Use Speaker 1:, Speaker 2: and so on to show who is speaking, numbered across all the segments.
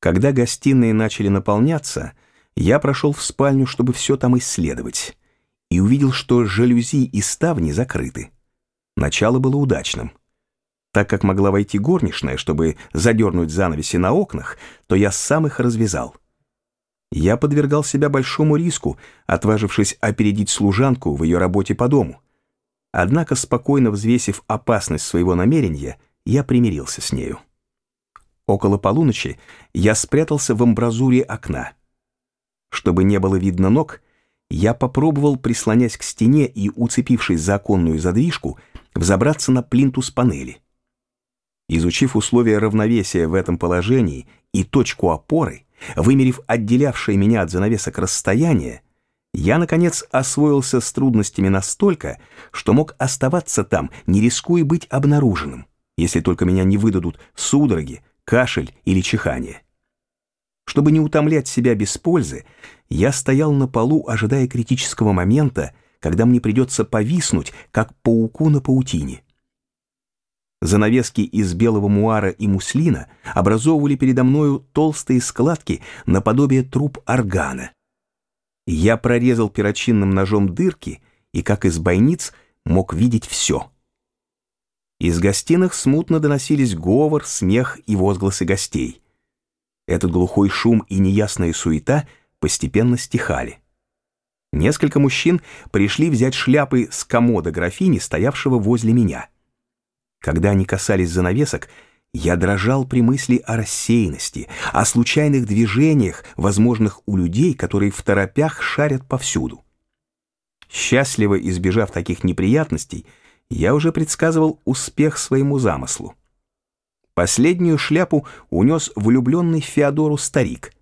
Speaker 1: Когда гостиные начали наполняться, я прошел в спальню, чтобы все там исследовать, и увидел, что жалюзи и ставни закрыты. Начало было удачным. Так как могла войти горничная, чтобы задернуть занавеси на окнах, то я сам их развязал. Я подвергал себя большому риску, отважившись опередить служанку в ее работе по дому. Однако, спокойно взвесив опасность своего намерения, я примирился с нею. Около полуночи я спрятался в амбразуре окна. Чтобы не было видно ног, я попробовал, прислонясь к стене и уцепившись за оконную задвижку, взобраться на плинтус панели. Изучив условия равновесия в этом положении и точку опоры, вымерив отделявшее меня от занавесок расстояние, я, наконец, освоился с трудностями настолько, что мог оставаться там, не рискуя быть обнаруженным, если только меня не выдадут судороги, кашель или чихание. Чтобы не утомлять себя без пользы, я стоял на полу, ожидая критического момента, когда мне придется повиснуть, как пауку на паутине. Занавески из белого муара и муслина образовывали передо мною толстые складки наподобие труб органа. Я прорезал перочинным ножом дырки и, как из бойниц, мог видеть все. Из гостиных смутно доносились говор, смех и возгласы гостей. Этот глухой шум и неясная суета постепенно стихали. Несколько мужчин пришли взять шляпы с комода графини, стоявшего возле меня. Когда они касались занавесок, я дрожал при мысли о рассеянности, о случайных движениях, возможных у людей, которые в торопях шарят повсюду. Счастливо избежав таких неприятностей, я уже предсказывал успех своему замыслу. Последнюю шляпу унес влюбленный Феодору старик.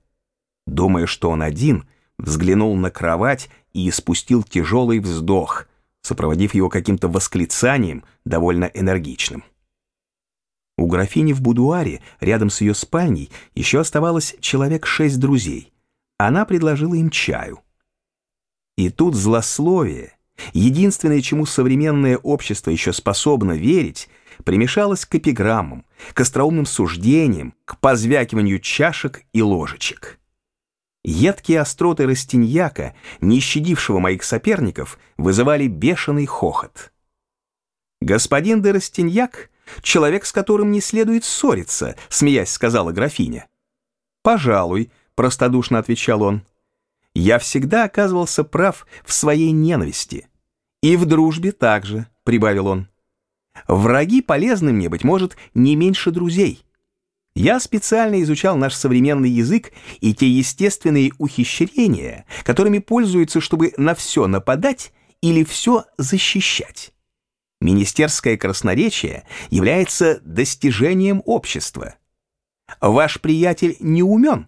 Speaker 1: Думая, что он один, взглянул на кровать и испустил тяжелый вздох, сопроводив его каким-то восклицанием, довольно энергичным. У графини в будуаре, рядом с ее спальней, еще оставалось человек шесть друзей. Она предложила им чаю. И тут злословие, единственное, чему современное общество еще способно верить, примешалось к эпиграммам, к остроумным суждениям, к позвякиванию чашек и ложечек. Едкие остроты Растиньяка, не щадившего моих соперников, вызывали бешеный хохот. «Господин де Растиньяк — человек, с которым не следует ссориться», — смеясь сказала графиня. «Пожалуй», — простодушно отвечал он. «Я всегда оказывался прав в своей ненависти. И в дружбе также», — прибавил он. «Враги полезны мне, быть может, не меньше друзей». Я специально изучал наш современный язык и те естественные ухищрения, которыми пользуются, чтобы на все нападать или все защищать. Министерское красноречие является достижением общества. Ваш приятель не умен.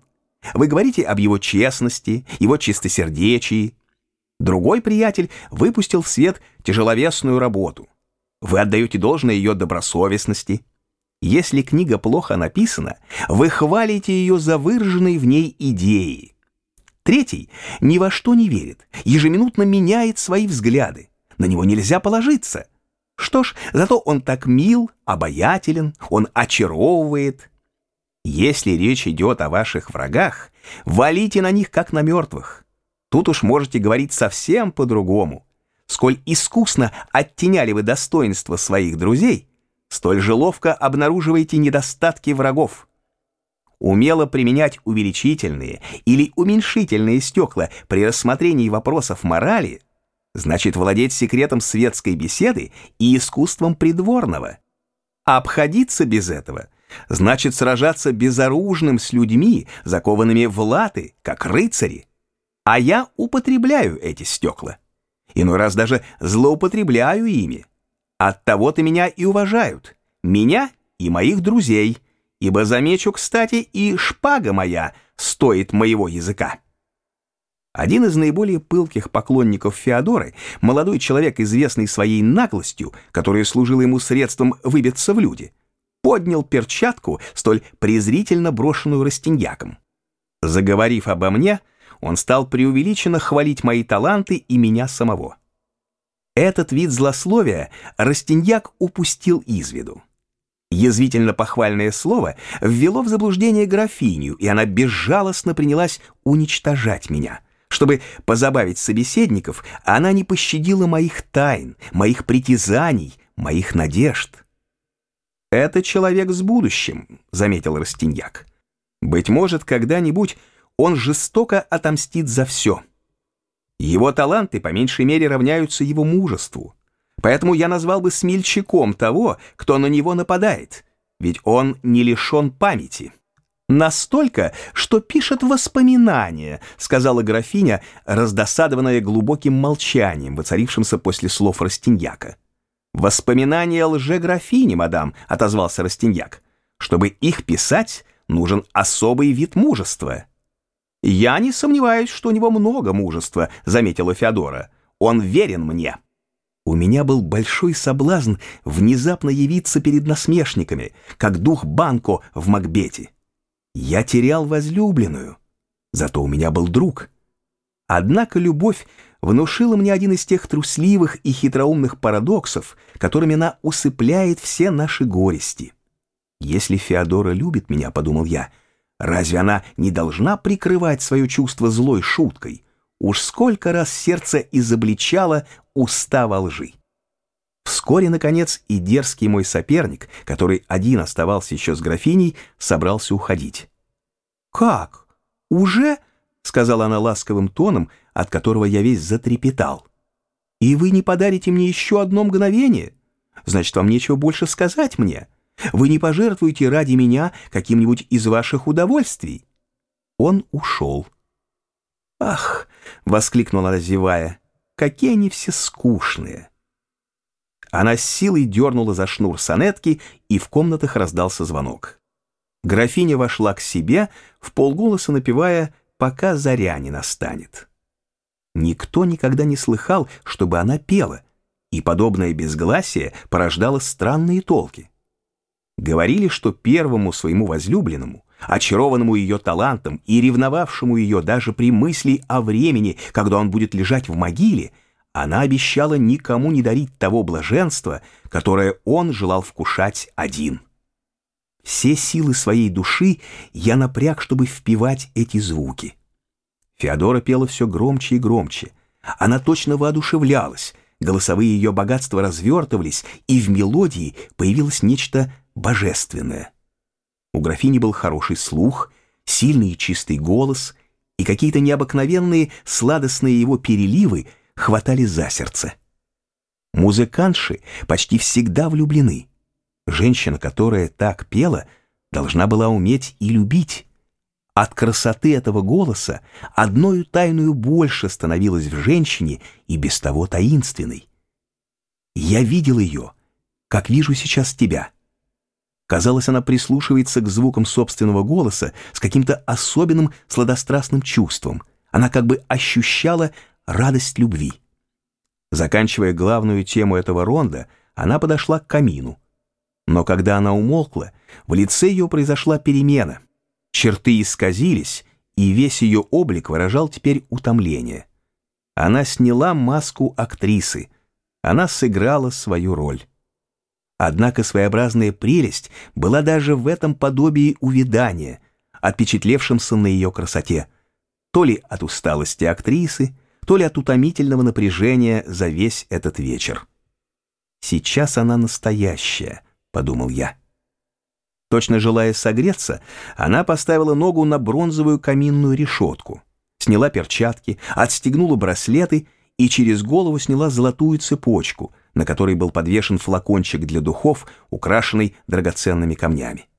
Speaker 1: Вы говорите об его честности, его чистосердечии. Другой приятель выпустил в свет тяжеловесную работу. Вы отдаете должное ее добросовестности. Если книга плохо написана, вы хвалите ее за выраженные в ней идеи. Третий ни во что не верит, ежеминутно меняет свои взгляды. На него нельзя положиться. Что ж, зато он так мил, обаятелен, он очаровывает. Если речь идет о ваших врагах, валите на них, как на мертвых. Тут уж можете говорить совсем по-другому. Сколь искусно оттеняли вы достоинства своих друзей, столь же ловко обнаруживаете недостатки врагов. Умело применять увеличительные или уменьшительные стекла при рассмотрении вопросов морали значит владеть секретом светской беседы и искусством придворного. Обходиться без этого значит сражаться безоружным с людьми, закованными в латы, как рыцари. А я употребляю эти стекла. Иной раз даже злоупотребляю ими. От того-то меня и уважают, меня и моих друзей, ибо, замечу, кстати, и шпага моя стоит моего языка. Один из наиболее пылких поклонников Феодоры, молодой человек, известный своей наглостью, которая служила ему средством выбиться в люди, поднял перчатку, столь презрительно брошенную Растиньяком. Заговорив обо мне, он стал преувеличенно хвалить мои таланты и меня самого. Этот вид злословия Растиньяк упустил из виду. Язвительно-похвальное слово ввело в заблуждение графиню, и она безжалостно принялась уничтожать меня. Чтобы позабавить собеседников, она не пощадила моих тайн, моих притязаний, моих надежд. «Это человек с будущим», — заметил Растиньяк. «Быть может, когда-нибудь он жестоко отомстит за все. Его таланты по меньшей мере равняются его мужеству. Поэтому я назвал бы смельчаком того, кто на него нападает, ведь он не лишен памяти». «Настолько, что пишет воспоминания», — сказала графиня, раздосадованная глубоким молчанием, воцарившимся после слов Растиньяка. «Воспоминания лже-графини, мадам», — отозвался Растиньяк. «Чтобы их писать, нужен особый вид мужества». «Я не сомневаюсь, что у него много мужества», — заметила Феодора. «Он верен мне». У меня был большой соблазн внезапно явиться перед насмешниками, как дух Банко в Макбете. Я терял возлюбленную, зато у меня был друг. Однако любовь внушила мне один из тех трусливых и хитроумных парадоксов, которыми она усыпляет все наши горести. Если Феодора любит меня, подумал я, разве она не должна прикрывать свое чувство злой шуткой? Уж сколько раз сердце изобличало уста во лжи. Вскоре, наконец, и дерзкий мой соперник, который один оставался еще с графиней, собрался уходить. «Как? Уже?» — сказала она ласковым тоном, от которого я весь затрепетал. «И вы не подарите мне еще одно мгновение? Значит, вам нечего больше сказать мне. Вы не пожертвуете ради меня каким-нибудь из ваших удовольствий». Он ушел. «Ах!» — воскликнула она, зевая. «Какие они все скучные!» Она с силой дернула за шнур сонетки, и в комнатах раздался звонок. Графиня вошла к себе, в полголоса напевая «Пока заря не настанет». Никто никогда не слыхал, чтобы она пела, и подобное безгласие порождало странные толки. Говорили, что первому своему возлюбленному, очарованному ее талантом и ревновавшему ее даже при мысли о времени, когда он будет лежать в могиле, она обещала никому не дарить того блаженства, которое он желал вкушать один. Все силы своей души я напряг, чтобы впивать эти звуки. Феодора пела все громче и громче. Она точно воодушевлялась, голосовые ее богатства развертывались, и в мелодии появилось нечто божественное. У графини был хороший слух, сильный и чистый голос, и какие-то необыкновенные сладостные его переливы хватали за сердце. Музыкантши почти всегда влюблены. Женщина, которая так пела, должна была уметь и любить. От красоты этого голоса одною тайную больше становилась в женщине и без того таинственной. Я видел ее, как вижу сейчас тебя. Казалось, она прислушивается к звукам собственного голоса с каким-то особенным сладострастным чувством. Она как бы ощущала радость любви. Заканчивая главную тему этого ронда, она подошла к камину. Но когда она умолкла, в лице ее произошла перемена — Черты исказились, и весь ее облик выражал теперь утомление. Она сняла маску актрисы, она сыграла свою роль. Однако своеобразная прелесть была даже в этом подобии увядания, отпечатлевшемся на ее красоте, то ли от усталости актрисы, то ли от утомительного напряжения за весь этот вечер. «Сейчас она настоящая», — подумал я. Точно желая согреться, она поставила ногу на бронзовую каминную решетку, сняла перчатки, отстегнула браслеты и через голову сняла золотую цепочку, на которой был подвешен флакончик для духов, украшенный драгоценными камнями.